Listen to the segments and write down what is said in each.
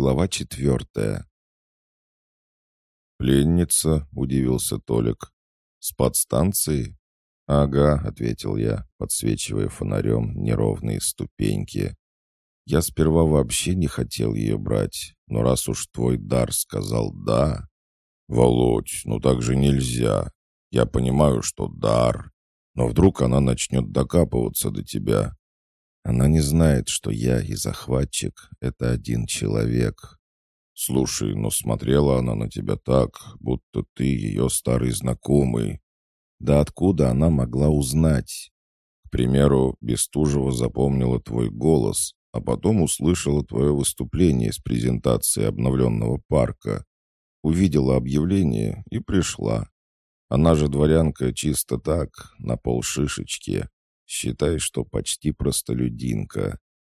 Глава четвертая. «Пленница?» — удивился Толик. «С подстанции?» «Ага», — ответил я, подсвечивая фонарем неровные ступеньки. «Я сперва вообще не хотел ее брать, но раз уж твой дар сказал «да...» «Володь, ну так же нельзя. Я понимаю, что дар, но вдруг она начнет докапываться до тебя. Она не знает, что я и захватчик — это один человек. Слушай, но смотрела она на тебя так, будто ты ее старый знакомый. Да откуда она могла узнать? К примеру, Бестужева запомнила твой голос, а потом услышала твое выступление с презентацией обновленного парка. Увидела объявление и пришла. Она же дворянка чисто так, на полшишечки. Считай, что почти простолюдинка.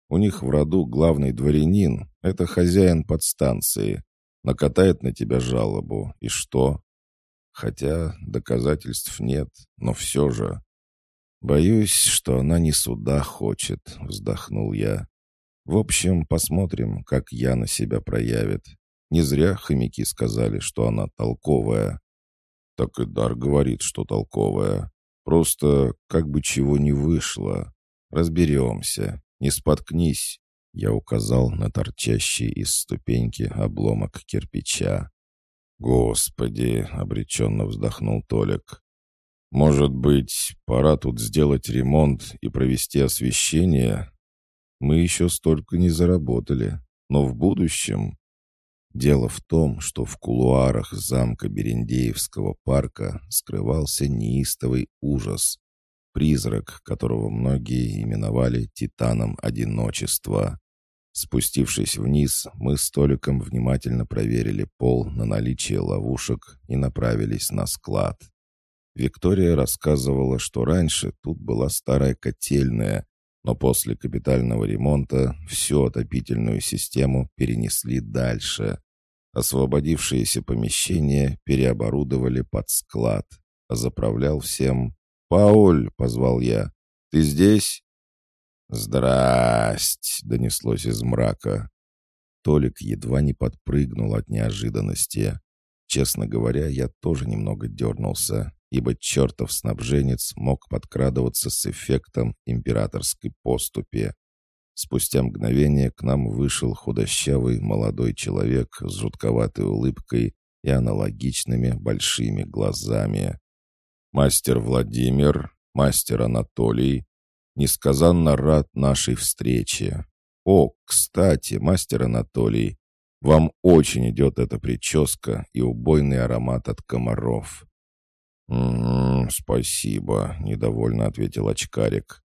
У них в роду главный дворянин — это хозяин подстанции. Накатает на тебя жалобу, и что? Хотя доказательств нет, но все же. Боюсь, что она не суда хочет, вздохнул я. В общем, посмотрим, как Яна себя проявит. Не зря хомяки сказали, что она толковая. Так и Дар говорит, что толковая. Просто как бы чего не вышло. Разберемся. Не споткнись. Я указал на торчащий из ступеньки обломок кирпича. «Господи!» — обреченно вздохнул Толик. «Может быть, пора тут сделать ремонт и провести освещение? Мы еще столько не заработали, но в будущем Дело в том, что в кулуарах замка Берендеевского парка скрывался неистовый ужас, призрак, которого многие именовали «титаном одиночества». Спустившись вниз, мы с Толиком внимательно проверили пол на наличие ловушек и направились на склад. Виктория рассказывала, что раньше тут была старая котельная, но после капитального ремонта всю отопительную систему перенесли дальше. Освободившиеся помещения переоборудовали под склад, а заправлял всем «Пауль!» — позвал я. «Ты здесь?» «Здрасть!» — донеслось из мрака. Толик едва не подпрыгнул от неожиданности. Честно говоря, я тоже немного дернулся, ибо чертов снабженец мог подкрадываться с эффектом императорской поступи. Спустя мгновение к нам вышел худощавый молодой человек с жутковатой улыбкой и аналогичными большими глазами. «Мастер Владимир, мастер Анатолий, несказанно рад нашей встрече. О, кстати, мастер Анатолий, вам очень идет эта прическа и убойный аромат от комаров». «М -м, «Спасибо», — недовольно ответил очкарик.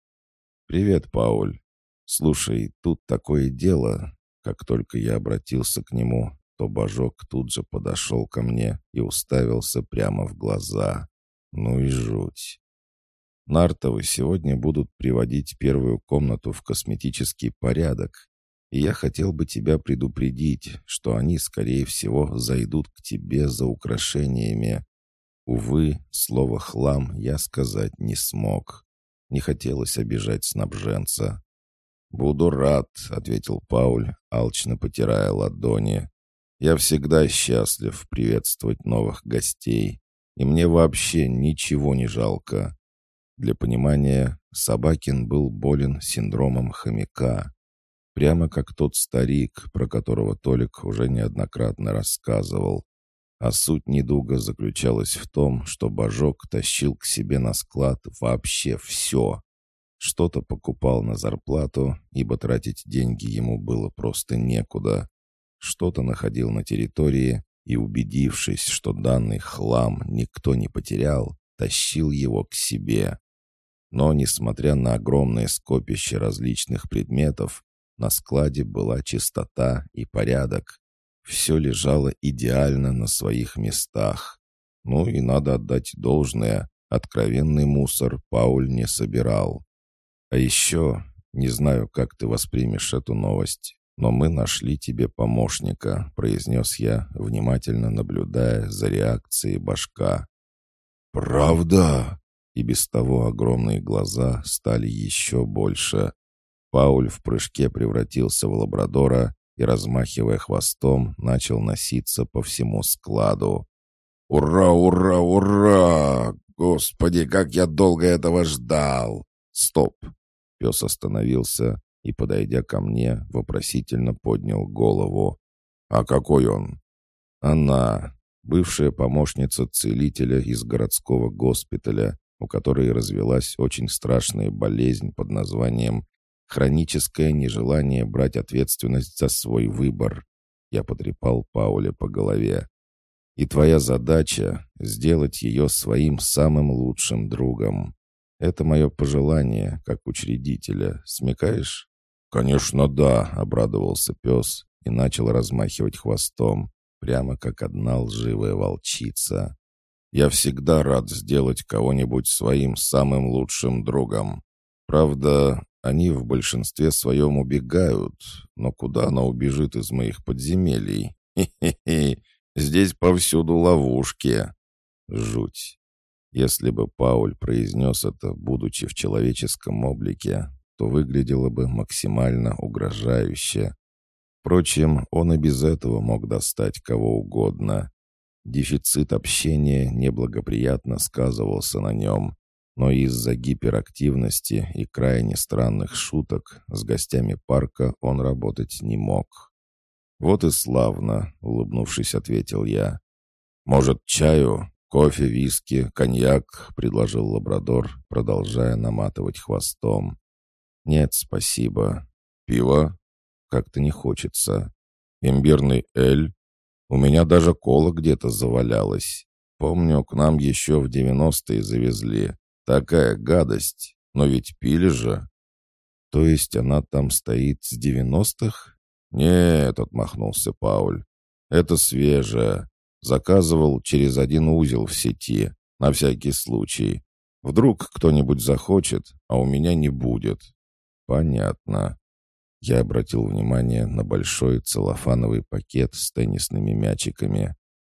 «Привет, Пауль. Слушай, тут такое дело. Как только я обратился к нему, то Божок тут же подошел ко мне и уставился прямо в глаза. Ну и жуть. Нартовы сегодня будут приводить первую комнату в косметический порядок, и я хотел бы тебя предупредить, что они, скорее всего, зайдут к тебе за украшениями. Увы, слово «хлам» я сказать не смог. Не хотелось обижать снабженца. «Буду рад», — ответил Пауль, алчно потирая ладони. «Я всегда счастлив приветствовать новых гостей, и мне вообще ничего не жалко». Для понимания, Собакин был болен синдромом хомяка. Прямо как тот старик, про которого Толик уже неоднократно рассказывал. А суть недуга заключалась в том, что Божок тащил к себе на склад вообще все. Что-то покупал на зарплату, ибо тратить деньги ему было просто некуда. Что-то находил на территории и, убедившись, что данный хлам никто не потерял, тащил его к себе. Но, несмотря на огромное скопище различных предметов, на складе была чистота и порядок. Все лежало идеально на своих местах. Ну и надо отдать должное, откровенный мусор Пауль не собирал. А еще, не знаю, как ты воспримешь эту новость, но мы нашли тебе помощника», — произнес я, внимательно наблюдая за реакцией башка. «Правда?» И без того огромные глаза стали еще больше. Пауль в прыжке превратился в лабрадора и, размахивая хвостом, начал носиться по всему складу. «Ура, ура, ура! Господи, как я долго этого ждал!» «Стоп!» Пес остановился и, подойдя ко мне, вопросительно поднял голову. «А какой он?» «Она, бывшая помощница целителя из городского госпиталя, у которой развелась очень страшная болезнь под названием «хроническое нежелание брать ответственность за свой выбор». Я потрепал Пауле по голове. «И твоя задача — сделать ее своим самым лучшим другом. Это мое пожелание, как учредителя. Смекаешь?» «Конечно, да», — обрадовался пес и начал размахивать хвостом, прямо как одна лживая волчица. «Я всегда рад сделать кого-нибудь своим самым лучшим другом. Правда, они в большинстве своем убегают, но куда она убежит из моих подземелий? Хе-хе-хе, здесь повсюду ловушки». Жуть. Если бы Пауль произнес это, будучи в человеческом облике, то выглядело бы максимально угрожающе. Впрочем, он и без этого мог достать кого угодно. Дефицит общения неблагоприятно сказывался на нем, но из-за гиперактивности и крайне странных шуток с гостями парка он работать не мог. «Вот и славно», — улыбнувшись, ответил я. «Может, чаю?» «Кофе, виски, коньяк», — предложил лабрадор, продолжая наматывать хвостом. «Нет, спасибо. Пиво? Как-то не хочется. Имбирный эль? У меня даже кола где-то завалялась. Помню, к нам еще в девяностые завезли. Такая гадость. Но ведь пили же». «То есть она там стоит с девяностых?» «Нет», — отмахнулся Пауль. «Это свежая. Заказывал через один узел в сети, на всякий случай. Вдруг кто-нибудь захочет, а у меня не будет. Понятно. Я обратил внимание на большой целлофановый пакет с теннисными мячиками.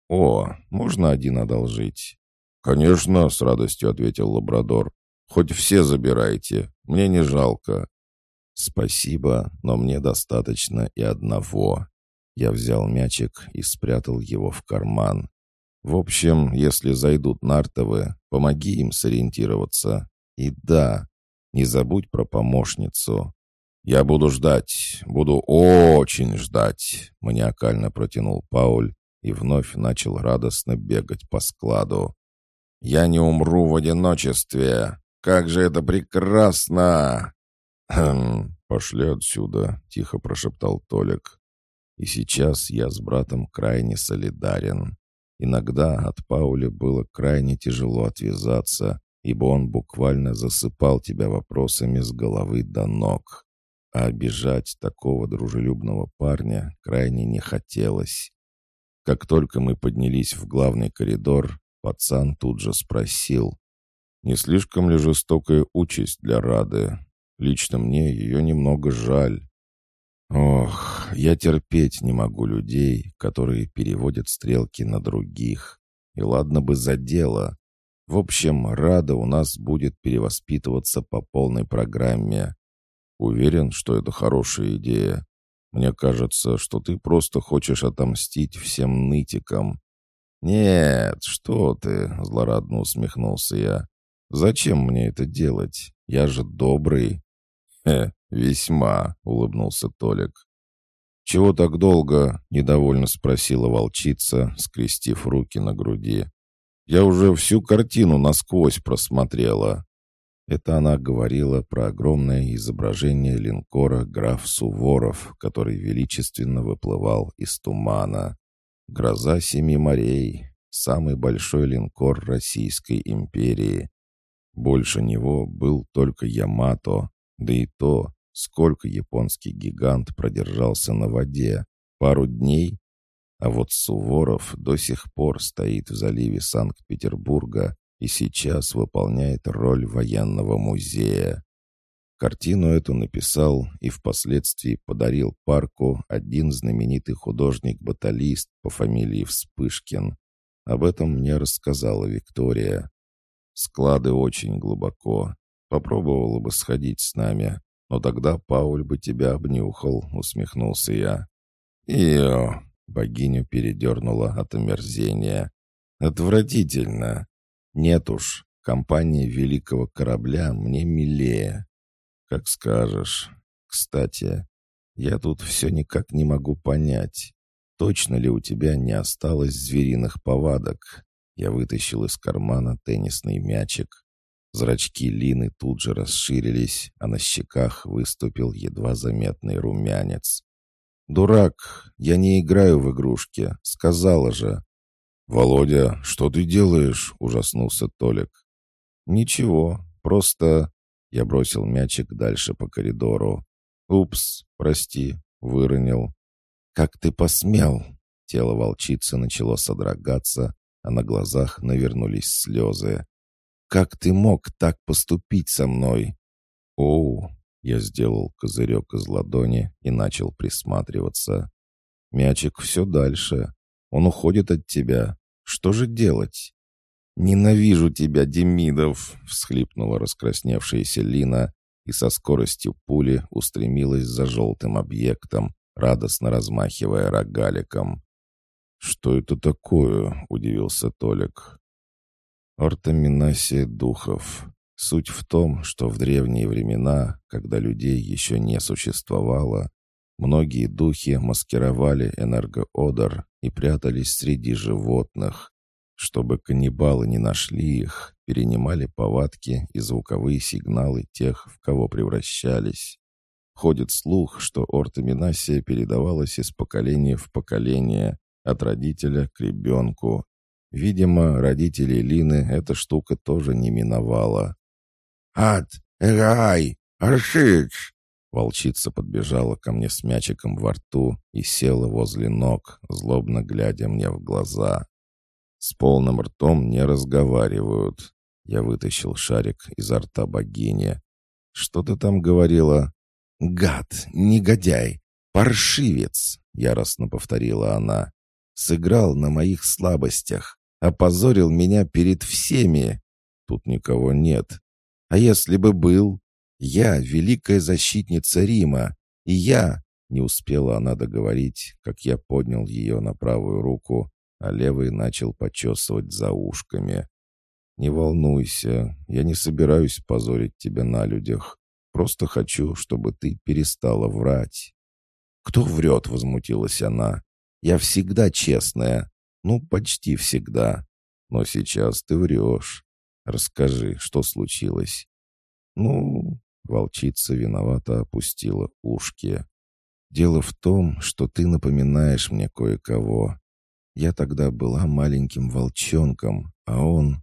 «О, можно один одолжить?» «Конечно», — с радостью ответил лабрадор. «Хоть все забирайте, мне не жалко». «Спасибо, но мне достаточно и одного». Я взял мячик и спрятал его в карман. В общем, если зайдут нартовы, помоги им сориентироваться. И да, не забудь про помощницу. Я буду ждать, буду очень ждать, маниакально протянул Пауль и вновь начал радостно бегать по складу. Я не умру в одиночестве. Как же это прекрасно! Хм, пошли отсюда, тихо прошептал Толик. И сейчас я с братом крайне солидарен. Иногда от Пауля было крайне тяжело отвязаться, ибо он буквально засыпал тебя вопросами с головы до ног. А обижать такого дружелюбного парня крайне не хотелось. Как только мы поднялись в главный коридор, пацан тут же спросил, «Не слишком ли жестокая участь для Рады? Лично мне ее немного жаль». Ох, я терпеть не могу людей, которые переводят стрелки на других. И ладно бы за дело. В общем, Рада у нас будет перевоспитываться по полной программе. Уверен, что это хорошая идея. Мне кажется, что ты просто хочешь отомстить всем нытикам. «Нет, что ты!» — злорадно усмехнулся я. «Зачем мне это делать? Я же добрый». «Хе, «Весьма», — улыбнулся Толик. «Чего так долго?» — недовольно спросила волчица, скрестив руки на груди. «Я уже всю картину насквозь просмотрела». Это она говорила про огромное изображение линкора «Граф Суворов», который величественно выплывал из тумана. «Гроза семи морей», самый большой линкор Российской империи. Больше него был только Ямато, да и то Сколько японский гигант продержался на воде? Пару дней? А вот Суворов до сих пор стоит в заливе Санкт-Петербурга и сейчас выполняет роль военного музея. Картину эту написал и впоследствии подарил парку один знаменитый художник-баталист по фамилии Вспышкин. Об этом мне рассказала Виктория. Склады очень глубоко. Попробовала бы сходить с нами, «Но тогда Пауль бы тебя обнюхал», — усмехнулся я. Ио, богиню передернула от омерзения. Отвратительно. Нет уж, компания великого корабля мне милее. Как скажешь. Кстати, я тут все никак не могу понять, точно ли у тебя не осталось звериных повадок. Я вытащил из кармана теннисный мячик. Зрачки Лины тут же расширились, а на щеках выступил едва заметный румянец. «Дурак, я не играю в игрушки, сказала же». «Володя, что ты делаешь?» — ужаснулся Толик. «Ничего, просто...» Я бросил мячик дальше по коридору. «Упс, прости, выронил». «Как ты посмел?» Тело волчицы начало содрогаться, а на глазах навернулись слезы. «Как ты мог так поступить со мной?» «Оу!» Я сделал козырек из ладони и начал присматриваться. «Мячик все дальше. Он уходит от тебя. Что же делать?» «Ненавижу тебя, Демидов!» — всхлипнула раскрасневшаяся Лина и со скоростью пули устремилась за желтым объектом, радостно размахивая рогаликом. «Что это такое?» — удивился Толик. Ортоминасия духов. Суть в том, что в древние времена, когда людей еще не существовало, многие духи маскировали энергоодор и прятались среди животных, чтобы каннибалы не нашли их, перенимали повадки и звуковые сигналы тех, в кого превращались. Ходит слух, что ортоминасия передавалась из поколения в поколение, от родителя к ребенку. Видимо, родителей Лины эта штука тоже не миновала. «Ад! Эгай! Аршич!» Волчица подбежала ко мне с мячиком во рту и села возле ног, злобно глядя мне в глаза. С полным ртом не разговаривают. Я вытащил шарик изо рта богини. «Что ты там говорила?» «Гад! Негодяй! Паршивец!» — яростно повторила она. «Сыграл на моих слабостях, опозорил меня перед всеми. Тут никого нет. А если бы был? Я — великая защитница Рима, и я...» Не успела она договорить, как я поднял ее на правую руку а левый начал почесывать за ушками. «Не волнуйся, я не собираюсь позорить тебя на людях. Просто хочу, чтобы ты перестала врать». «Кто врет?» — возмутилась она. «Я всегда честная. Ну, почти всегда. Но сейчас ты врешь. Расскажи, что случилось?» «Ну...» — волчица виновато опустила ушки. «Дело в том, что ты напоминаешь мне кое-кого. Я тогда была маленьким волчонком, а он...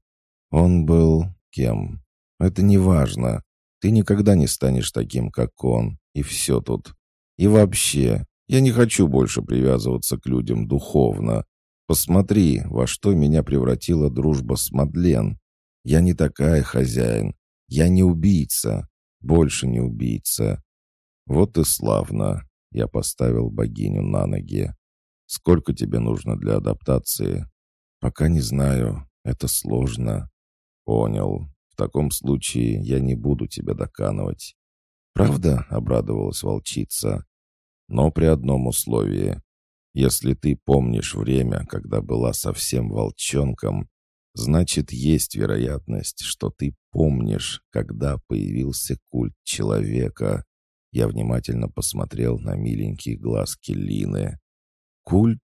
Он был... кем? Это не важно. Ты никогда не станешь таким, как он. И все тут. И вообще, я не хочу больше привязываться к людям духовно. Посмотри, во что меня превратила дружба с Мадлен. Я не такая хозяин. Я не убийца. Больше не убийца. Вот и славно. Я поставил богиню на ноги. Сколько тебе нужно для адаптации? Пока не знаю. Это сложно. Понял. В таком случае я не буду тебя доканывать. Правда? Обрадовалась волчица. Но при одном условии. Если ты помнишь время, когда была совсем волчонком, значит, есть вероятность, что ты помнишь, когда появился культ человека. Я внимательно посмотрел на миленькие глазки Лины. «Культ?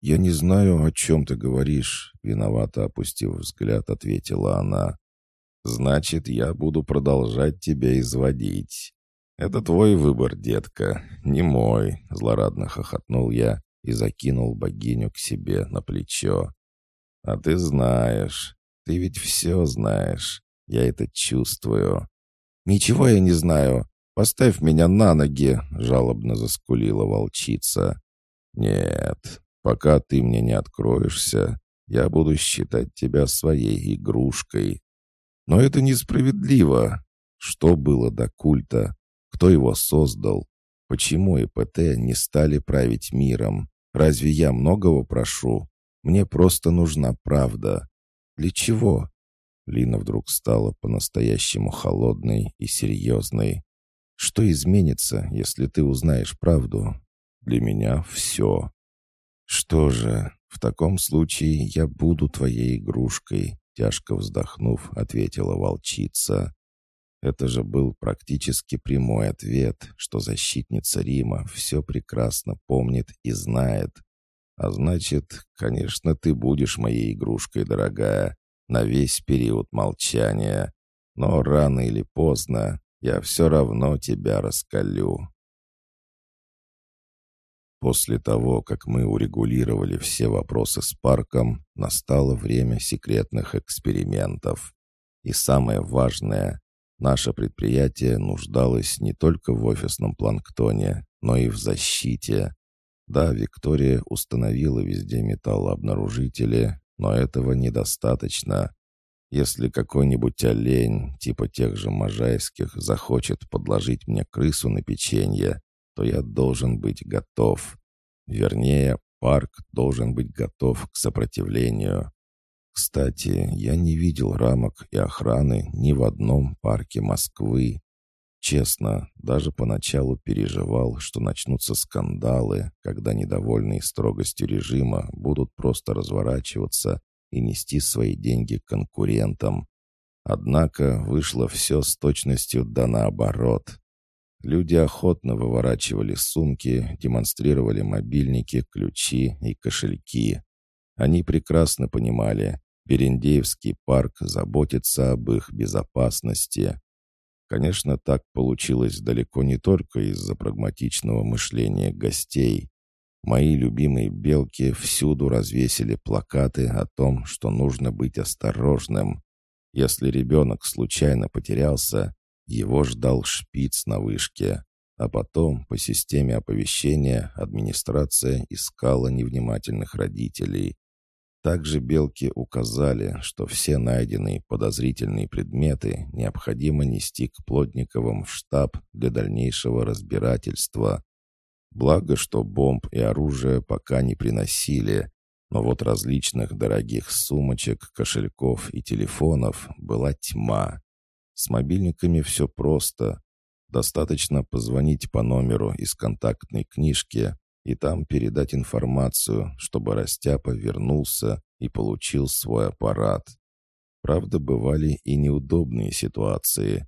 Я не знаю, о чем ты говоришь», — виновато опустив взгляд, ответила она. «Значит, я буду продолжать тебя изводить. Это твой выбор, детка, не мой», — злорадно хохотнул я и закинул богиню к себе на плечо. «А ты знаешь, ты ведь все знаешь, я это чувствую». «Ничего я не знаю. Поставь меня на ноги», — жалобно заскулила волчица. «Нет, пока ты мне не откроешься, я буду считать тебя своей игрушкой. Но это несправедливо. Что было до культа? Кто его создал? Почему ИПТ не стали править миром? Разве я многого прошу? Мне просто нужна правда. Для чего?» Лина вдруг стала по-настоящему холодной и серьезной. «Что изменится, если ты узнаешь правду? Для меня все. Что же, в таком случае я буду твоей игрушкой, тяжко вздохнув, ответила волчица. Это же был практически прямой ответ, что защитница Рима все прекрасно помнит и знает. А значит, конечно, ты будешь моей игрушкой, дорогая, на весь период молчания. Но рано или поздно я все равно тебя раскалю. После того, как мы урегулировали все вопросы с парком, настало время секретных экспериментов. И самое важное, наше предприятие нуждалось не только в офисном планктоне, но и в защите. Да, Виктория установила везде металлообнаружители, но этого недостаточно. Если какой-нибудь олень, типа тех же можайских, захочет подложить мне крысу на печенье, то я должен быть готов. Вернее, парк должен быть готов к сопротивлению. Кстати, я не видел рамок и охраны ни в одном парке Москвы. Честно, даже поначалу переживал, что начнутся скандалы, когда недовольные строгостью режима будут просто разворачиваться и нести свои деньги конкурентам. Однако вышло все с точностью да наоборот. Люди охотно выворачивали сумки, демонстрировали мобильники, ключи и кошельки. Они прекрасно понимали, Берендеевский парк заботится об их безопасности. Конечно, так получилось далеко не только из-за прагматичного мышления гостей. Мои любимые белки всюду развесили плакаты о том, что нужно быть осторожным. Если ребенок случайно потерялся, его ждал шпиц на вышке, а потом по системе оповещения администрация искала невнимательных родителей. Также белки указали, что все найденные подозрительные предметы необходимо нести к Плотниковым в штаб для дальнейшего разбирательства. Благо, что бомб и оружия пока не приносили, но вот различных дорогих сумочек, кошельков и телефонов была тьма. С мобильниками все просто. Достаточно позвонить по номеру из контактной книжки и там передать информацию, чтобы Растяпа вернулся и получил свой аппарат. Правда, бывали и неудобные ситуации.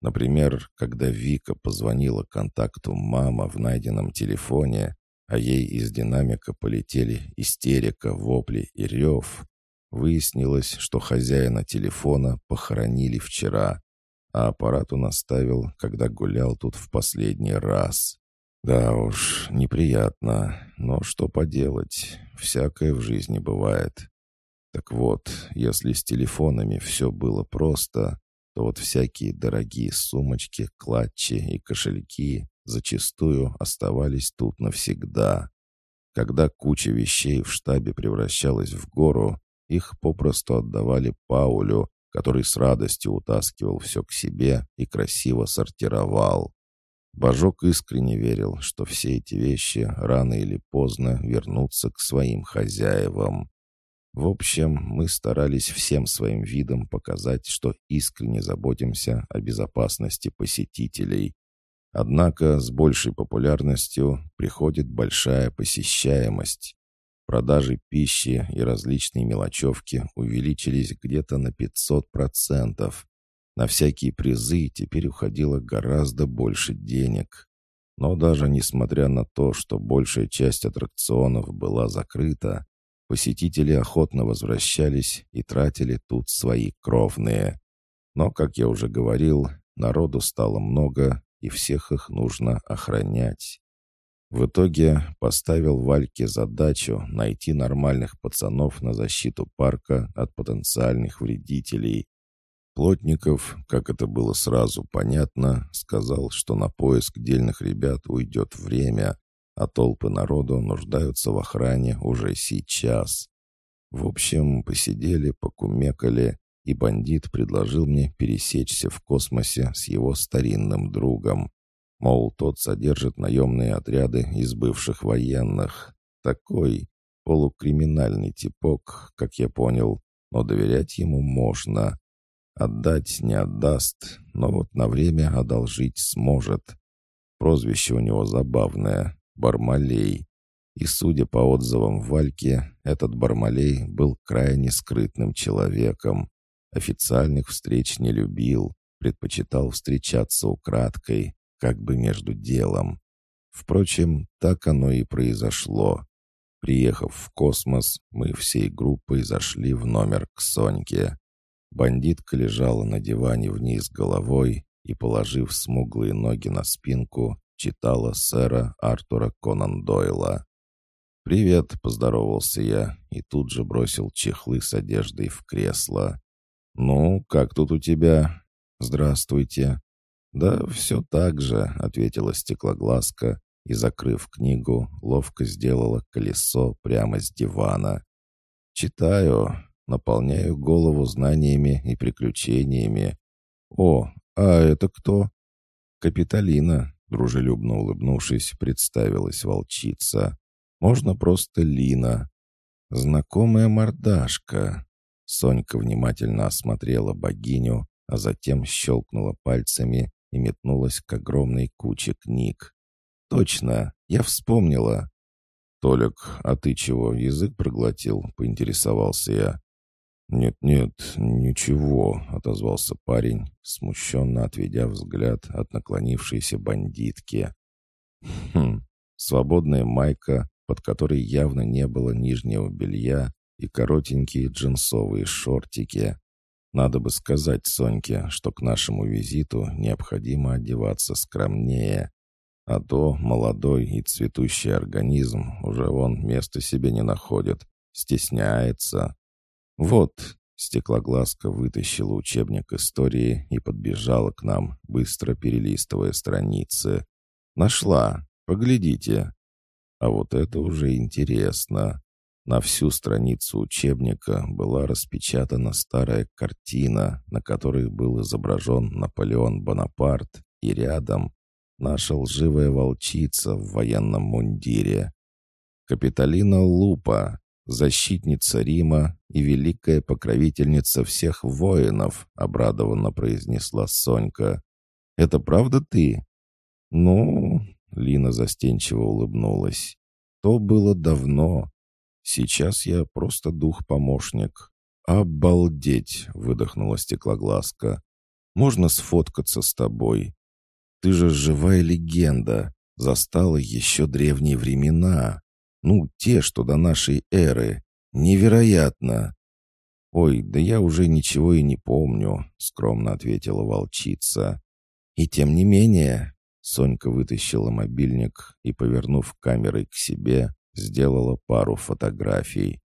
Например, когда Вика позвонила контакту мама в найденном телефоне, а ей из динамика полетели истерика, вопли и рев, Выяснилось, что хозяина телефона похоронили вчера, а аппарат он оставил, когда гулял тут в последний раз. Да уж, неприятно, но что поделать, всякое в жизни бывает. Так вот, если с телефонами все было просто, то вот всякие дорогие сумочки, клатчи и кошельки зачастую оставались тут навсегда. Когда куча вещей в штабе превращалась в гору, их попросту отдавали Паулю, который с радостью утаскивал все к себе и красиво сортировал. Божок искренне верил, что все эти вещи рано или поздно вернутся к своим хозяевам. В общем, мы старались всем своим видом показать, что искренне заботимся о безопасности посетителей. Однако с большей популярностью приходит большая посещаемость. Продажи пищи и различные мелочевки увеличились где-то на 500%. На всякие призы теперь уходило гораздо больше денег. Но даже несмотря на то, что большая часть аттракционов была закрыта, посетители охотно возвращались и тратили тут свои кровные. Но, как я уже говорил, народу стало много, и всех их нужно охранять. В итоге поставил Вальке задачу найти нормальных пацанов на защиту парка от потенциальных вредителей. Плотников, как это было сразу понятно, сказал, что на поиск дельных ребят уйдет время, а толпы народу нуждаются в охране уже сейчас. В общем, посидели, покумекали, и бандит предложил мне пересечься в космосе с его старинным другом. Мол, тот содержит наемные отряды из бывших военных. Такой полукриминальный типок, как я понял, но доверять ему можно. Отдать не отдаст, но вот на время одолжить сможет. Прозвище у него забавное Бармалей. И, судя по отзывам Вальки, этот Бармалей был крайне скрытным человеком. Официальных встреч не любил, предпочитал встречаться украдкой, как бы между делом. Впрочем, так оно и произошло. Приехав в космос, мы всей группой зашли в номер к Соньке. Бандитка лежала на диване вниз головой и, положив смуглые ноги на спинку, читала сэра Артура Конан Дойла. «Привет», — поздоровался я и тут же бросил чехлы с одеждой в кресло. «Ну, как тут у тебя?» «Здравствуйте». «Да все так же», — ответила стеклоглазка и, закрыв книгу, ловко сделала колесо прямо с дивана. «Читаю, наполняю голову знаниями и приключениями. О, а это кто?» «Капитолина», — дружелюбно улыбнувшись, представилась волчица. «Можно просто Лина». «Знакомая мордашка». Сонька внимательно осмотрела богиню, а затем щелкнула пальцами и метнулась к огромной куче книг. «Точно, я вспомнила». «Толик, а ты чего, язык проглотил?» — поинтересовался я. «Нет-нет, ничего», — отозвался парень, смущенно отведя взгляд от наклонившейся бандитки. «Хм, свободная майка, под которой явно не было нижнего белья, и коротенькие джинсовые шортики. Надо бы сказать Соньке, что к нашему визиту необходимо одеваться скромнее, а то молодой и цветущий организм уже вон места себе не находит, стесняется. Вот, стеклоглазка вытащила учебник истории и подбежала к нам, быстро перелистывая страницы. Нашла, поглядите. А вот это уже интересно. На всю страницу учебника была распечатана старая картина, на которой был изображен Наполеон Бонапарт, и рядом наша лживая волчица в военном мундире. Капитолина Лупа, защитница Рима и великая покровительница всех воинов», — обрадованно произнесла Сонька. «Это правда ты?» «Ну...» — Лина застенчиво улыбнулась. «То было давно. Сейчас я просто дух-помощник». «Обалдеть!» — выдохнула стеклоглазка. «Можно сфоткаться с тобой?» Ты же живая легенда, застала еще древние времена. Ну, те, что до нашей эры. Невероятно!» «Ой, да я уже ничего и не помню», — скромно ответила волчица. «И тем не менее...» Сонька вытащила мобильник и, повернув камерой к себе, сделала пару фотографий.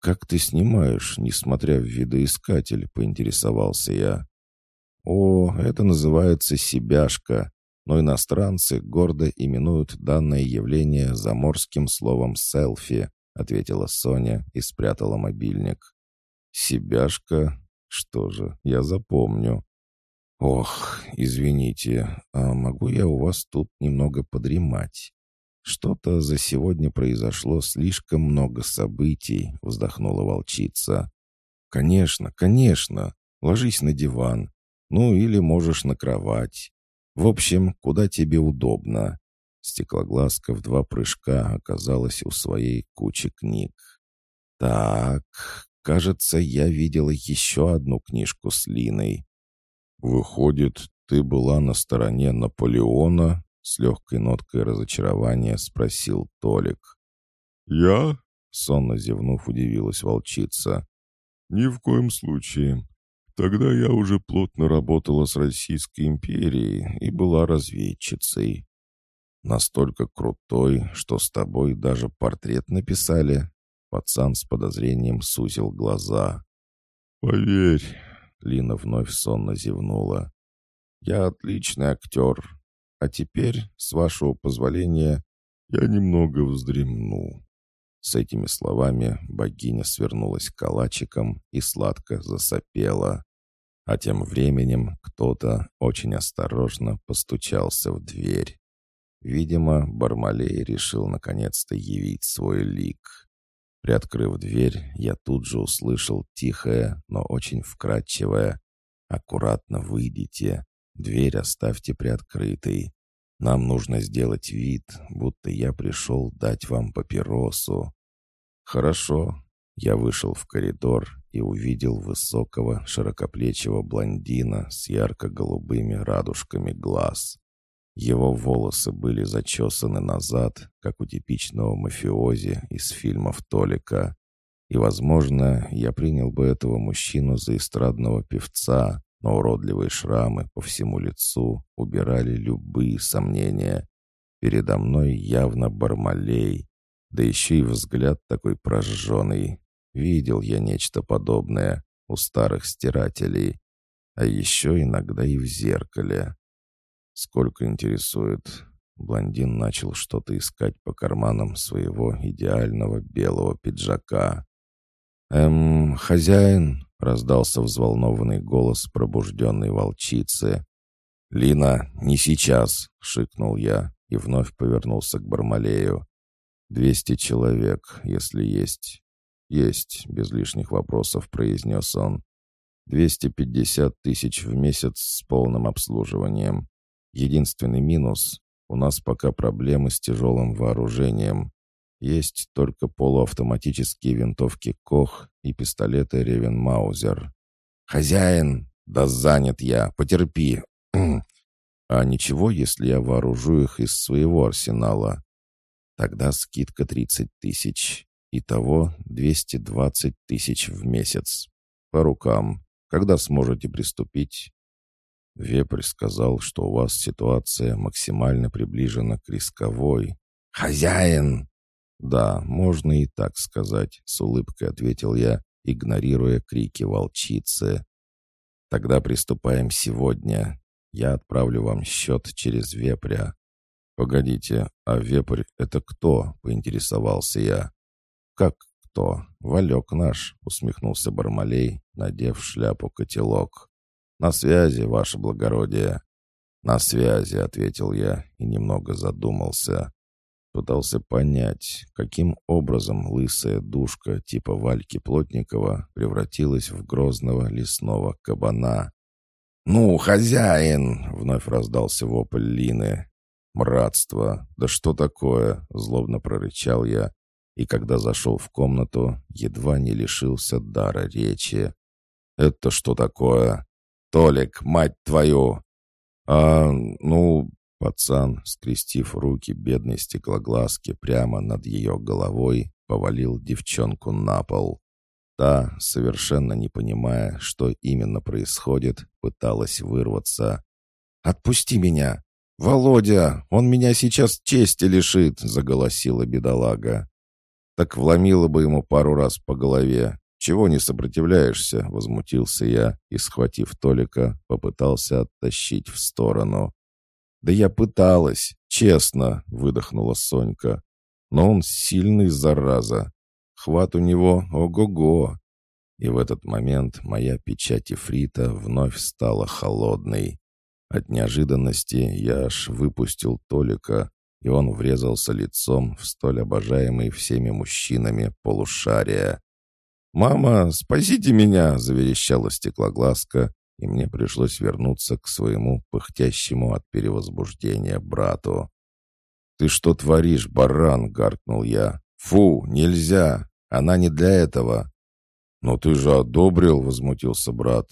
«Как ты снимаешь, несмотря в видоискатель?» — поинтересовался я. О, это называется «себяшка», но иностранцы гордо именуют данное явление заморским словом «селфи», ответила Соня и спрятала мобильник. «Себяшка? Что же, я запомню». «Ох, извините, а могу я у вас тут немного подремать?» «Что-то за сегодня произошло слишком много событий», — вздохнула волчица. «Конечно, конечно. Ложись на диван. Ну или можешь на кровать. В общем, куда тебе удобно. Стеклоглазка в два прыжка оказалась у своей кучи книг. Так, кажется, я видела еще одну книжку с Линой. Выходит, ты была на стороне Наполеона? С легкой ноткой разочарования спросил Толик. «Я?» — сонно зевнув, удивилась волчица. «Ни в коем случае. Тогда я уже плотно работала с Российской империей и была разведчицей. Настолько крутой, что с тобой даже портрет написали. Пацан с подозрением сузил глаза. «Поверь», — Лина вновь сонно зевнула. «Я отличный актер. А теперь, с вашего позволения, я немного вздремну». С этими словами богиня свернулась калачиком и сладко засопела. А тем временем кто-то очень осторожно постучался в дверь. Видимо, Бармалей решил наконец-то явить свой лик. Приоткрыв дверь, я тут же услышал тихое, но очень вкрадчивое «Аккуратно выйдите, дверь оставьте приоткрытой». Нам нужно сделать вид, будто я пришел дать вам папиросу». «Хорошо». Я вышел в коридор и увидел высокого, широкоплечего блондина с ярко-голубыми радужками глаз. Его волосы были зачесаны назад, как у типичного мафиози из фильмов Толика. И, возможно, я принял бы этого мужчину за эстрадного певца, но уродливые шрамы по всему лицу убирали любые сомнения. Передо мной явно Бармалей, да еще и взгляд такой прожженный. Видел я нечто подобное у старых стирателей, а еще иногда и в зеркале. Сколько интересует. Блондин начал что-то искать по карманам своего идеального белого пиджака. «Эм, хозяин?» — раздался взволнованный голос пробужденной волчицы. «Лина, не сейчас!» — шикнул я и вновь повернулся к Бармалею. «Двести человек, если есть». «Есть», — без лишних вопросов произнес он. «Двести пятьдесят тысяч в месяц с полным обслуживанием. Единственный минус — у нас пока проблемы с тяжелым вооружением. Есть только полуавтоматические винтовки «Кох» и пистолеты «Ревенмаузер». «Хозяин!» «Да занят я, потерпи!» «А ничего, если я вооружу их из своего арсенала?» «Тогда скидка 30 тысяч. Итого 220 тысяч в месяц. По рукам. Когда сможете приступить?» Вепрь сказал, что у вас ситуация максимально приближена к рисковой. «Хозяин!» «Да, можно и так сказать», — с улыбкой ответил я, игнорируя крики волчицы. «Тогда приступаем сегодня. Я отправлю вам счет через вепря». «Погодите, а вепрь — это кто?» — поинтересовался я. «Как кто? Валек наш», — усмехнулся Бармалей, надев шляпу-котелок. «На связи, ваше благородие». «На связи», — ответил я и немного задумался. Пытался понять, каким образом лысая душка типа Вальки Плотникова превратилась в грозного лесного кабана. «Ну, хозяин!» — вновь раздался вопль Лины. «Мратство! Да что такое?» — злобно прорычал я, и когда зашел в комнату, едва не лишился дара речи. «Это что такое?» «Толик, мать твою!» «А, ну, Пацан, скрестив руки бедной стеклоглазки прямо над ее головой, повалил девчонку на пол. Та, совершенно не понимая, что именно происходит, пыталась вырваться. «Отпусти меня! Володя! Он меня сейчас чести лишит!» — заголосила бедолага. «Так вломила бы ему пару раз по голове. Чего не сопротивляешься?» — возмутился я и, схватив Толика, попытался оттащить в сторону. «Да я пыталась, честно», — выдохнула Сонька. «Но он сильный, зараза. Хват у него ого-го». И в этот момент моя печать Ифрита вновь стала холодной. От неожиданности я аж выпустил Толика, и он врезался лицом в столь обожаемый всеми мужчинами полушария. «Мама, спасите меня!» — заверещала стеклоглазка, и мне пришлось вернуться к своему пыхтящему от перевозбуждения брату. «Ты что творишь, баран?» — гаркнул я. «Фу, нельзя! Она не для этого!» «Но ты же одобрил!» — возмутился брат.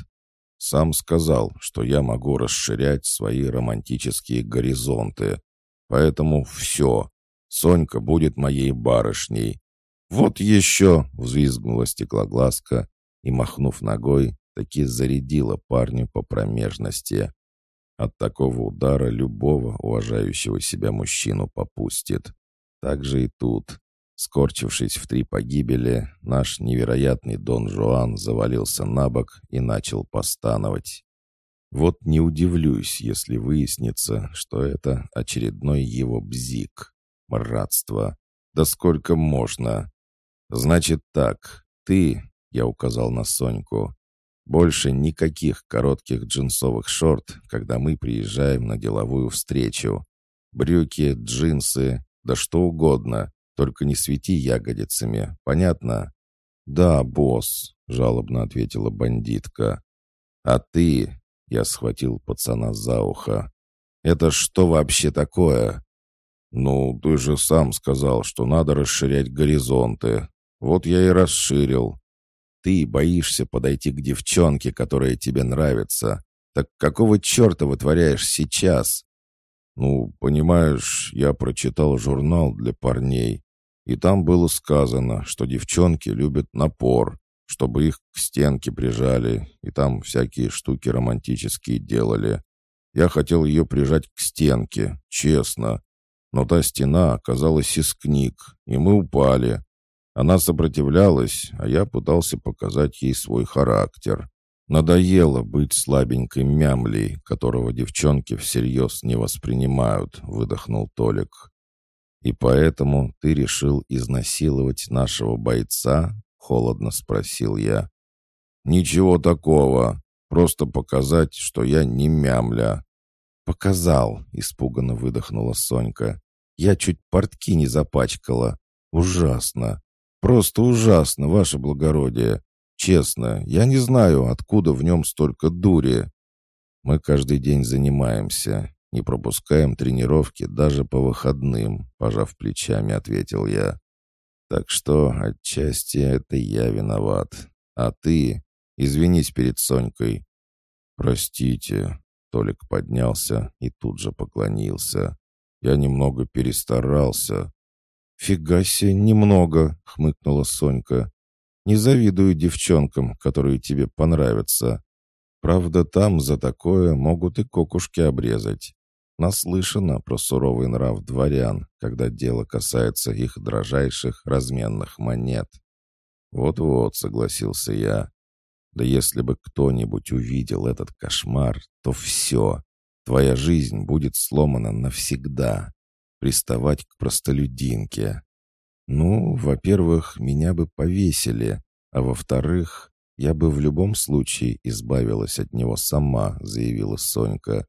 «Сам сказал, что я могу расширять свои романтические горизонты. Поэтому все. Сонька будет моей барышней». «Вот еще!» — взвизгнула стеклоглазка и, махнув ногой, таки зарядила парню по промежности. От такого удара любого уважающего себя мужчину попустит. Так же и тут. Скорчившись в три погибели, наш невероятный Дон Жуан завалился на бок и начал постановать. Вот не удивлюсь, если выяснится, что это очередной его бзик. Мратство. Да сколько можно? Значит так, ты, я указал на Соньку, больше никаких коротких джинсовых шорт, когда мы приезжаем на деловую встречу. Брюки, джинсы, да что угодно, только не свети ягодицами, понятно? «Да, босс», — жалобно ответила бандитка. «А ты...» — я схватил пацана за ухо. Это что вообще такое?» «Ну, ты же сам сказал, что надо расширять горизонты. Вот я и расширил. Ты боишься подойти к девчонке, которая тебе нравится. Так какого черта вытворяешь сейчас?» «Ну, понимаешь, я прочитал журнал для парней, и там было сказано, что девчонки любят напор, чтобы их к стенке прижали, и там всякие штуки романтические делали. Я хотел ее прижать к стенке, честно, но та стена оказалась из книг, и мы упали. Она сопротивлялась, а я пытался показать ей свой характер. Надоело быть слабенькой мямлей, которого девчонки всерьез не воспринимают, выдохнул Толик. И поэтому ты решил изнасиловать нашего бойца? Холодно спросил я. Ничего такого. Просто показать, что я не мямля. «Показал», — испуганно выдохнула Сонька. «Я чуть портки не запачкала. Ужасно. Просто ужасно, ваше благородие. Честно, я не знаю, откуда в нем столько дури. Мы каждый день занимаемся, не пропускаем тренировки даже по выходным, пожав плечами, ответил я. Так что отчасти это я виноват. А ты извинись перед Сонькой. Простите. Толик поднялся и тут же поклонился. Я немного перестарался. «Фига себе, немного!» — хмыкнула Сонька. Не завидую девчонкам, которые тебе понравятся. Правда, там за такое могут и кокушки обрезать. Наслышано про суровый нрав дворян, когда дело касается их дрожайших разменных монет. «Вот-вот», — согласился я. «Да если бы кто-нибудь увидел этот кошмар, то все. Твоя жизнь будет сломана навсегда. Приставать к простолюдинке. «Ну, во-первых, меня бы повесили, а во-вторых, я бы в любом случае избавилась от него сама», — заявила Сонька.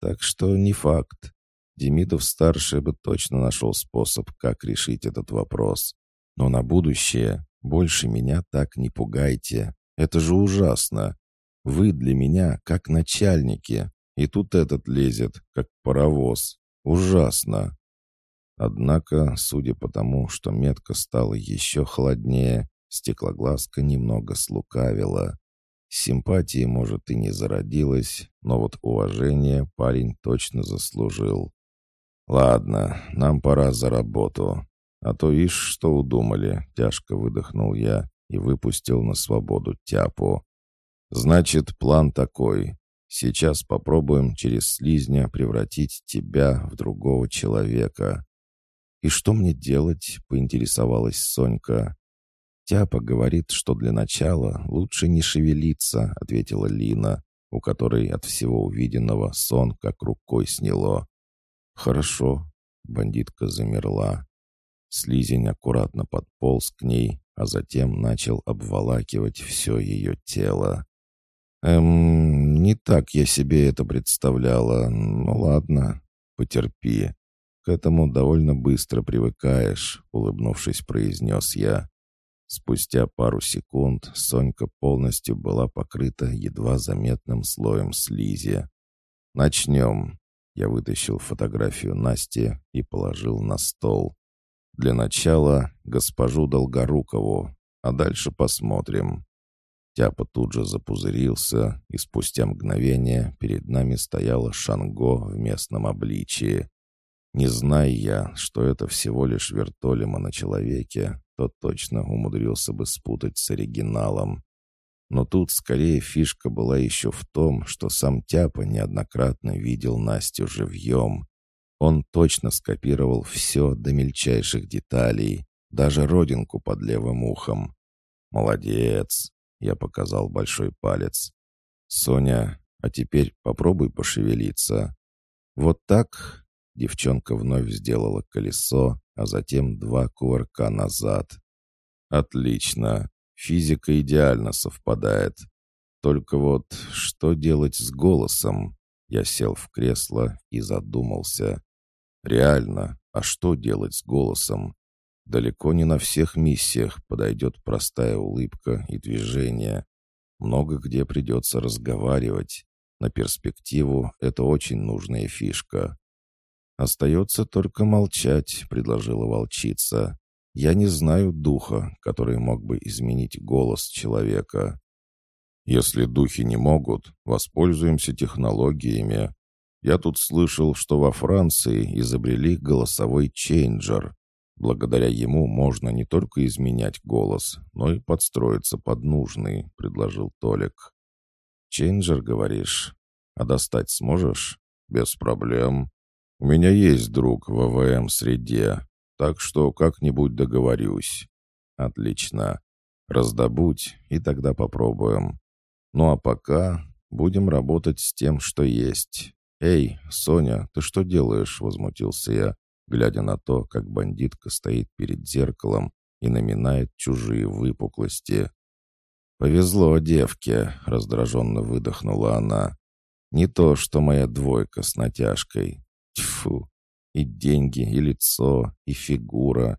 «Так что не факт. Демидов-старший бы точно нашел способ, как решить этот вопрос. Но на будущее больше меня так не пугайте. Это же ужасно. Вы для меня как начальники, и тут этот лезет, как паровоз. Ужасно. Однако, судя по тому, что метка стала еще холоднее, стеклоглазка немного слукавила. Симпатии, может, и не зародилась, но вот уважение парень точно заслужил. «Ладно, нам пора за работу. А то ишь, что удумали», — тяжко выдохнул я и выпустил на свободу тяпу. «Значит, план такой. Сейчас попробуем через слизня превратить тебя в другого человека. «И что мне делать?» — поинтересовалась Сонька. «Тяпа говорит, что для начала лучше не шевелиться», — ответила Лина, у которой от всего увиденного сон как рукой сняло. «Хорошо», — бандитка замерла. Слизень аккуратно подполз к ней, а затем начал обволакивать все ее тело. «Эм, не так я себе это представляла. Ну ладно, потерпи. «К этому довольно быстро привыкаешь», — улыбнувшись, произнес я. Спустя пару секунд Сонька полностью была покрыта едва заметным слоем слизи. «Начнем». Я вытащил фотографию Насти и положил на стол. «Для начала госпожу Долгорукову, а дальше посмотрим». Тяпа тут же запузырился, и спустя мгновение перед нами стояла Шанго в местном обличии. Не зная я, что это всего лишь вертолема на человеке, то точно умудрился бы спутать с оригиналом. Но тут скорее фишка была еще в том, что сам Тяпа неоднократно видел Настю живьем. Он точно скопировал все до мельчайших деталей, даже родинку под левым ухом. «Молодец!» — я показал большой палец. «Соня, а теперь попробуй пошевелиться». «Вот так?» Девчонка вновь сделала колесо, а затем два кувырка назад. «Отлично. Физика идеально совпадает. Только вот что делать с голосом?» Я сел в кресло и задумался. «Реально, а что делать с голосом? Далеко не на всех миссиях подойдет простая улыбка и движение. Много где придется разговаривать. На перспективу это очень нужная фишка. «Остается только молчать», — предложила волчица. «Я не знаю духа, который мог бы изменить голос человека». «Если духи не могут, воспользуемся технологиями. Я тут слышал, что во Франции изобрели голосовой чейнджер. Благодаря ему можно не только изменять голос, но и подстроиться под нужный», — предложил Толик. «Чейнджер, говоришь? А достать сможешь?» «Без проблем. У меня есть друг в ВВМ-среде, так что как-нибудь договорюсь». «Отлично. Раздобудь, и тогда попробуем. Ну а пока будем работать с тем, что есть. Эй, Соня, ты что делаешь?» — возмутился я глядя на то, как бандитка стоит перед зеркалом и наминает чужие выпуклости. «Повезло девке», — раздраженно выдохнула она. «Не то, что моя двойка с натяжкой. Тьфу! И деньги, и лицо, и фигура.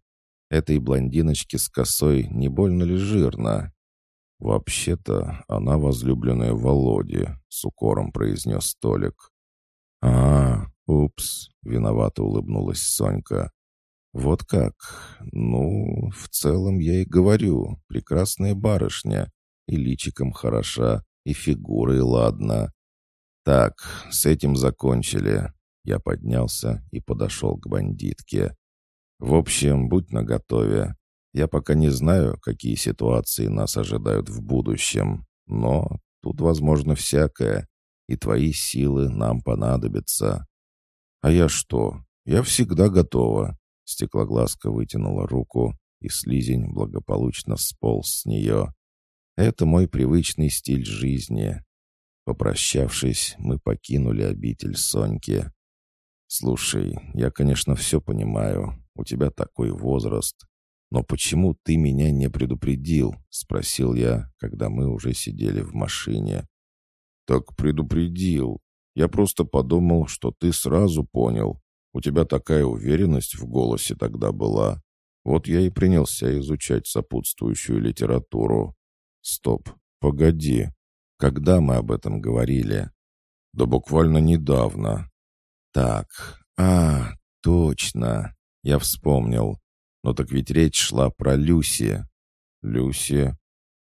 Этой блондиночке с косой не больно ли жирно?» «Вообще-то она возлюбленная Володи», — с укором произнес Толик. «А, «Упс», — виновато улыбнулась Сонька. «Вот как? Ну, в целом я и говорю, прекрасная барышня, и личиком хороша, и фигурой ладно. Так, с этим закончили». Я поднялся и подошел к бандитке. «В общем, будь наготове. Я пока не знаю, какие ситуации нас ожидают в будущем, но тут возможно всякое, и твои силы нам понадобятся». «А я что? Я всегда готова». Стеклоглазка вытянула руку, и слизень благополучно сполз с нее. «Это мой привычный стиль жизни». Попрощавшись, мы покинули обитель Соньки. «Слушай, я, конечно, все понимаю. У тебя такой возраст. Но почему ты меня не предупредил?» — спросил я, когда мы уже сидели в машине. «Так предупредил. Я просто подумал, что ты сразу понял. У тебя такая уверенность в голосе тогда была. Вот я и принялся изучать сопутствующую литературу. Стоп, погоди. Когда мы об этом говорили? Да буквально недавно. Так, а, точно. Я вспомнил. Но так ведь речь шла про Люси. Люси?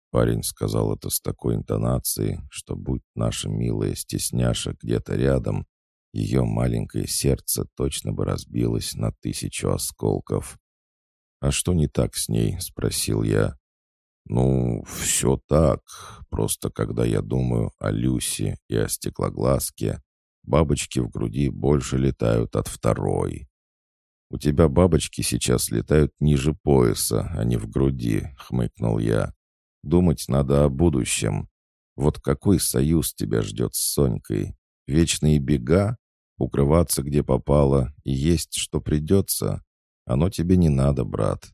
Парень сказал это с такой интонацией, что будь наша милая стесняша где-то рядом, ее маленькое сердце точно бы разбилось на тысячу осколков. «А что не так с ней?» — спросил я. «Ну, все так. Просто когда я думаю о Люсе и о стеклоглазке, бабочки в груди больше летают от второй». «У тебя бабочки сейчас летают ниже пояса, а не в груди», — хмыкнул я. Думать надо о будущем. Вот какой союз тебя ждет с Сонькой? Вечные бега? Укрываться где попало и есть что придется? Оно тебе не надо, брат.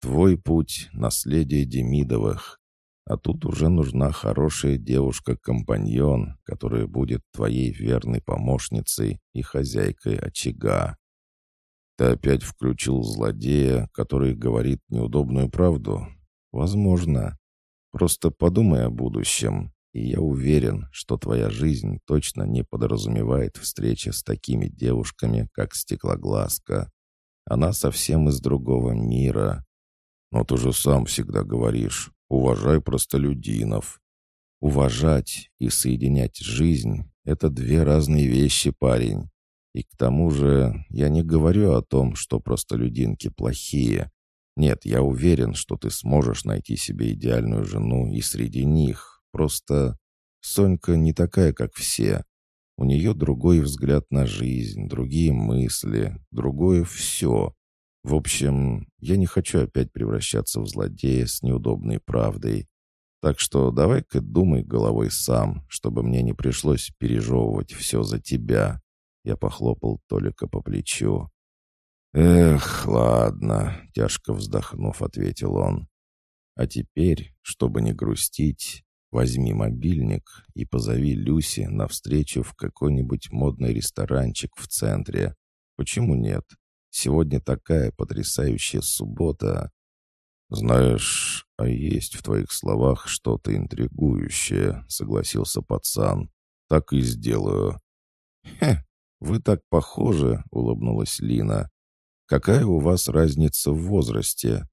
Твой путь — наследие Демидовых. А тут уже нужна хорошая девушка-компаньон, которая будет твоей верной помощницей и хозяйкой очага. Ты опять включил злодея, который говорит неудобную правду? Возможно. Просто подумай о будущем, и я уверен, что твоя жизнь точно не подразумевает встречи с такими девушками, как Стеклоглазка. Она совсем из другого мира. Но ты же сам всегда говоришь, уважай простолюдинов. Уважать и соединять жизнь — это две разные вещи, парень. И к тому же я не говорю о том, что простолюдинки плохие. Нет, я уверен, что ты сможешь найти себе идеальную жену и среди них. Просто Сонька не такая, как все. У нее другой взгляд на жизнь, другие мысли, другое все. В общем, я не хочу опять превращаться в злодея с неудобной правдой. Так что давай-ка думай головой сам, чтобы мне не пришлось пережевывать все за тебя. Я похлопал Толика по плечу. «Эх, ладно», — тяжко вздохнув, ответил он. «А теперь, чтобы не грустить, возьми мобильник и позови Люси на встречу в какой-нибудь модный ресторанчик в центре. Почему нет? Сегодня такая потрясающая суббота. Знаешь, а есть в твоих словах что-то интригующее», — согласился пацан. так и сделаю». «Хе, вы так похожи», — улыбнулась Лина. «Какая у вас разница в возрасте?»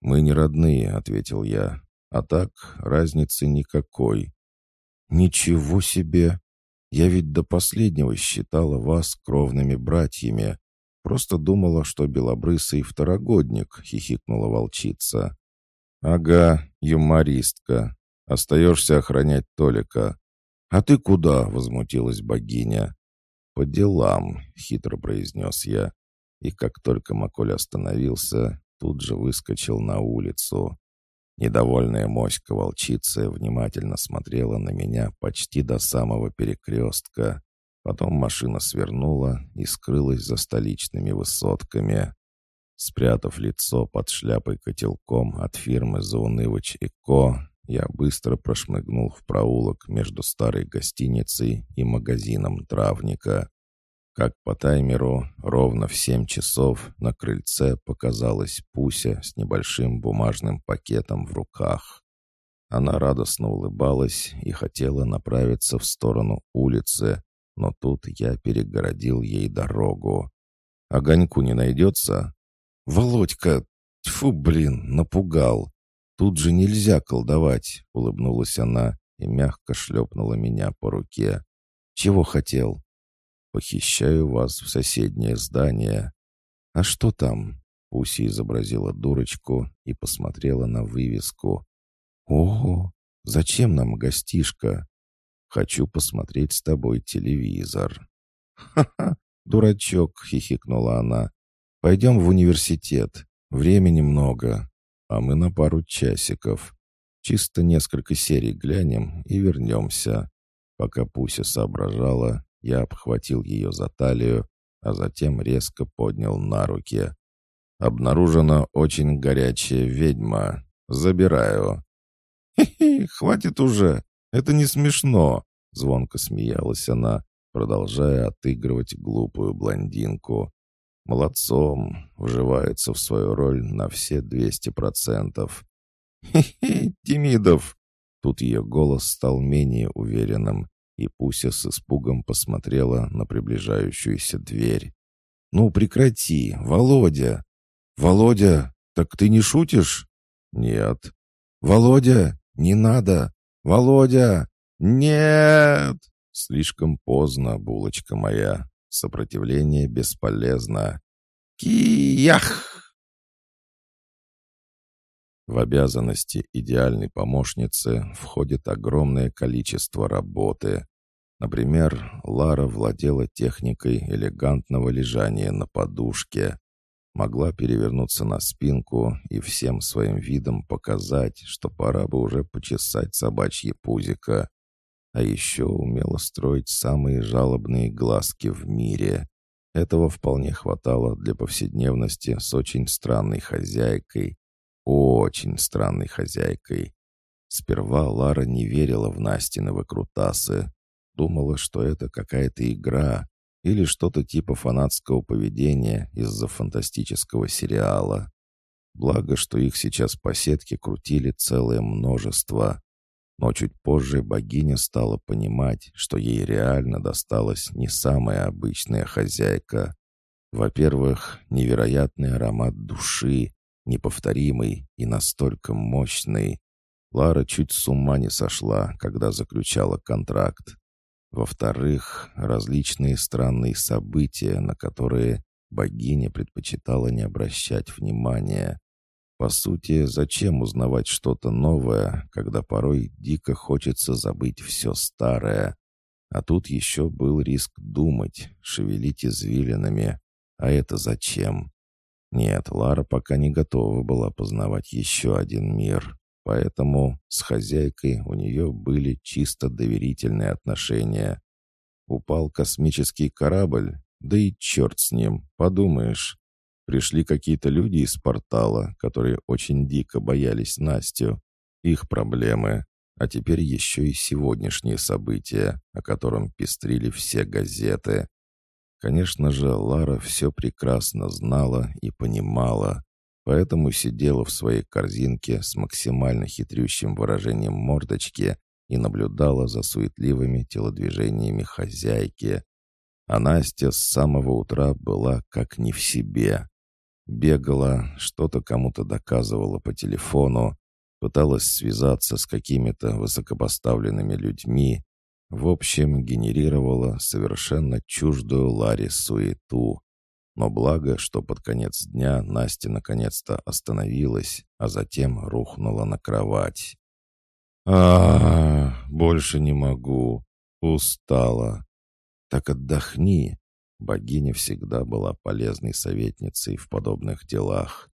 «Мы не родные», — ответил я. «А так, разницы никакой». «Ничего себе! Я ведь до последнего считала вас кровными братьями. Просто думала, что белобрысый второгодник», — хихикнула волчица. «Ага, юмористка. Остаешься охранять Толика». «А ты куда?» — возмутилась богиня. «По делам», — хитро произнес я. И как только Маколь остановился, тут же выскочил на улицу. Недовольная моська волчицы внимательно смотрела на меня почти до самого перекрестка. Потом машина свернула и скрылась за столичными высотками. Спрятав лицо под шляпой-котелком от фирмы «Заунывыч и Ко», я быстро прошмыгнул в проулок между старой гостиницей и магазином травника. Как по таймеру, ровно в семь часов на крыльце показалась Пуся с небольшим бумажным пакетом в руках. Она радостно улыбалась и хотела направиться в сторону улицы, но тут я перегородил ей дорогу. «Огоньку не найдется?» «Володька! Тьфу, блин, напугал! Тут же нельзя колдовать!» — улыбнулась она и мягко шлепнула меня по руке. «Чего хотел?» «Похищаю вас в соседнее здание». «А что там?» Пуси изобразила дурочку и посмотрела на вывеску. «Ого! Зачем нам гостишка?» «Хочу посмотреть с тобой телевизор». «Ха-ха! Дурачок!» — хихикнула она. «Пойдем в университет. Времени много, а мы на пару часиков. Чисто несколько серий глянем и вернемся». Пока Пуся соображала, я обхватил ее за талию, а затем резко поднял на руки. «Обнаружена очень горячая ведьма. Забираю». «Хе-хе, хватит уже. Это не смешно», — звонко смеялась она, продолжая отыгрывать глупую блондинку. «Молодцом, вживается в свою роль на все двести процентов». «Хе-хе, Демидов!» Тут ее голос стал менее уверенным, и Пуся с испугом посмотрела на приближающуюся дверь. «Ну, прекрати, Володя!» «Володя, так ты не шутишь?» «Нет». «Володя, не надо! Володя! Нет!» «Слишком поздно, булочка моя. Сопротивление бесполезно. Киях!» В обязанности идеальной помощницы входит огромное количество работы. Например, Лара владела техникой элегантного лежания на подушке. Могла перевернуться на спинку и всем своим видом показать, что пора бы уже почесать собачье пузико. А еще умела строить самые жалобные глазки в мире. Этого вполне хватало для повседневности с очень странной хозяйкой, очень странной хозяйкой. Сперва Лара не верила в Настины выкрутасы. Думала, что это какая-то игра или что-то типа фанатского поведения из-за фантастического сериала. Благо, что их сейчас по сетке крутили целое множество. Но чуть позже богиня стала понимать, что ей реально досталась не самая обычная хозяйка. Во-первых, невероятный аромат души, неповторимый и настолько мощный. Лара чуть с ума не сошла, когда заключала контракт. Во-вторых, различные странные события, на которые богиня предпочитала не обращать внимания. По сути, зачем узнавать что-то новое, когда порой дико хочется забыть все старое? А тут еще был риск думать, шевелить извилинами. А это зачем? Нет, Лара пока не готова была познавать еще один мир, поэтому с хозяйкой у нее были чисто доверительные отношения. Упал космический корабль, да и черт с ним, подумаешь. Пришли какие-то люди из портала, которые очень дико боялись Настю. Их проблемы. А теперь еще и сегодняшние события, о котором пестрили все газеты. Конечно же, Лара все прекрасно знала и понимала, поэтому сидела в своей корзинке с максимально хитрющим выражением мордочки и наблюдала за суетливыми телодвижениями хозяйки. А Настя с самого утра была как не в себе. Бегала, что-то кому-то доказывала по телефону, пыталась связаться с какими-то высокопоставленными людьми, в общем, генерировала совершенно чуждую Ларе суету. Но благо, что под конец дня Настя наконец-то остановилась, а затем рухнула на кровать. а, больше не могу. Устала. Так отдохни. Богиня всегда была полезной советницей в подобных делах.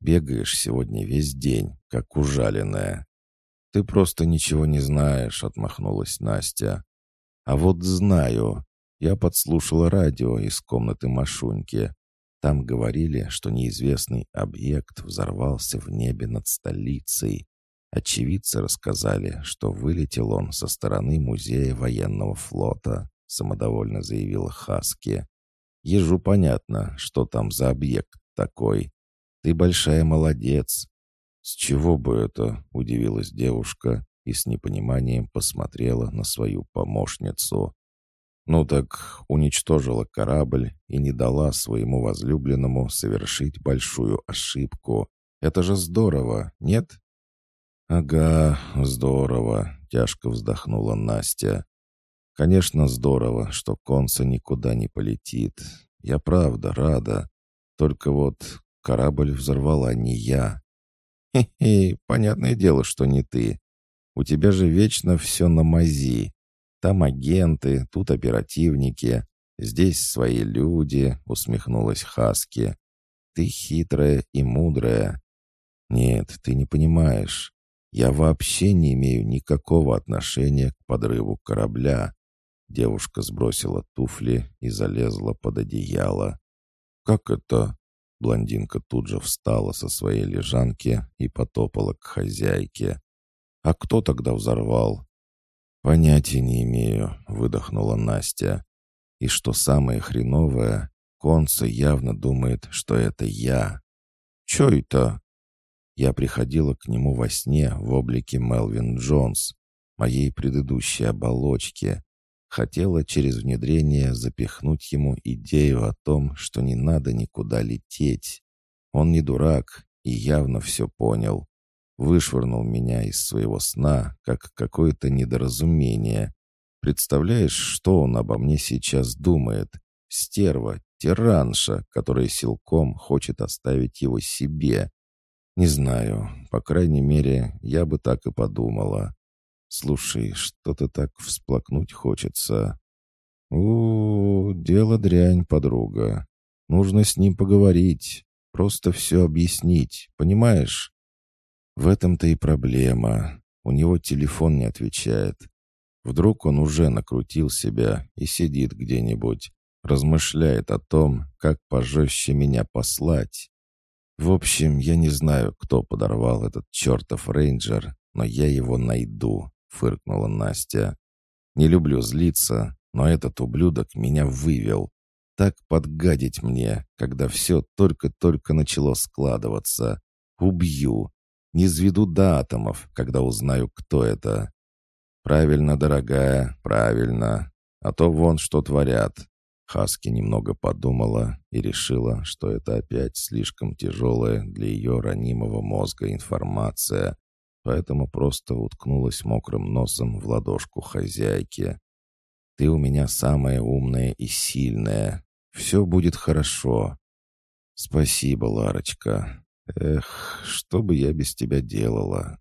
Бегаешь сегодня весь день, как ужаленная. Ты просто ничего не знаешь, отмахнулась Настя. А вот знаю. Я подслушала радио из комнаты Машуньки. Там говорили, что неизвестный объект взорвался в небе над столицей. Очевидцы рассказали, что вылетел он со стороны музея военного флота, самодовольно заявила Хаски. Ежу понятно, что там за объект такой. Ты большая молодец. С чего бы это, удивилась девушка и с непониманием посмотрела на свою помощницу. Ну так уничтожила корабль и не дала своему возлюбленному совершить большую ошибку. Это же здорово, нет? Ага, здорово, тяжко вздохнула Настя. Конечно, здорово, что Конца никуда не полетит. Я правда рада. Только вот корабль взорвала не я. Хе-хе, понятное дело, что не ты. У тебя же вечно все на мази. Там агенты, тут оперативники, здесь свои люди, усмехнулась Хаски. Ты хитрая и мудрая. Нет, ты не понимаешь. Я вообще не имею никакого отношения к подрыву корабля. Девушка сбросила туфли и залезла под одеяло. «Как это?» Блондинка тут же встала со своей лежанки и потопала к хозяйке. «А кто тогда взорвал?» «Понятия не имею», — выдохнула Настя. «И что самое хреновое, Конца явно думает, что это я». «Чё это?» Я приходила к нему во сне в облике Мелвин Джонс, моей предыдущей оболочки. Хотела через внедрение запихнуть ему идею о том, что не надо никуда лететь. Он не дурак и явно все понял вышвырнул меня из своего сна, как какое-то недоразумение. Представляешь, что он обо мне сейчас думает? Стерва, тиранша, которая силком хочет оставить его себе. Не знаю, по крайней мере, я бы так и подумала. Слушай, что-то так всплакнуть хочется. У, дело дрянь, подруга. Нужно с ним поговорить, просто все объяснить, понимаешь? В этом-то и проблема. У него телефон не отвечает. Вдруг он уже накрутил себя и сидит где-нибудь, размышляет о том, как пожестче меня послать. В общем, я не знаю, кто подорвал этот чертов рейнджер, но я его найду, фыркнула Настя. Не люблю злиться, но этот ублюдок меня вывел. Так подгадить мне, когда все только-только начало складываться. Убью, изведу до атомов, когда узнаю, кто это. Правильно, дорогая, правильно. А то вон что творят. Хаски немного подумала и решила, что это опять слишком тяжелая для ее ранимого мозга информация, поэтому просто уткнулась мокрым носом в ладошку хозяйки. «Ты у меня самая умная и сильная. Все будет хорошо». «Спасибо, Ларочка. Эх, что бы я без тебя делала?